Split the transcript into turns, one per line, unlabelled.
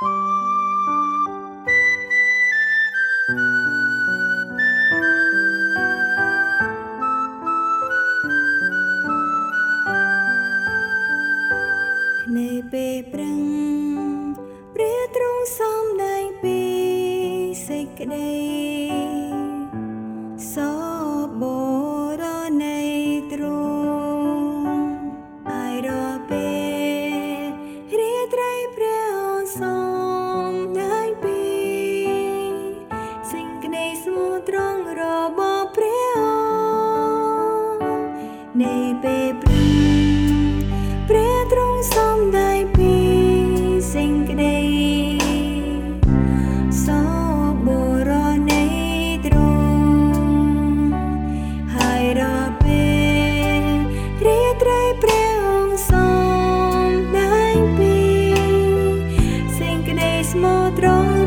នៃពេលប្រឹងព្រះទ្រង់សំដែងពីសេចក្តី តីស្មោះត្រង់របស់ព្រះអង្គនៃពេលព្រឹងព្រះទ្រង់សំដែងពីសេចក្តីសបរនៃទ្រង់ហើយរាល់ពេលរាត្រីព្រះអង្គសំដែងពីសេចក្តីស្មោះត្រង់